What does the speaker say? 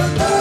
Bye-bye.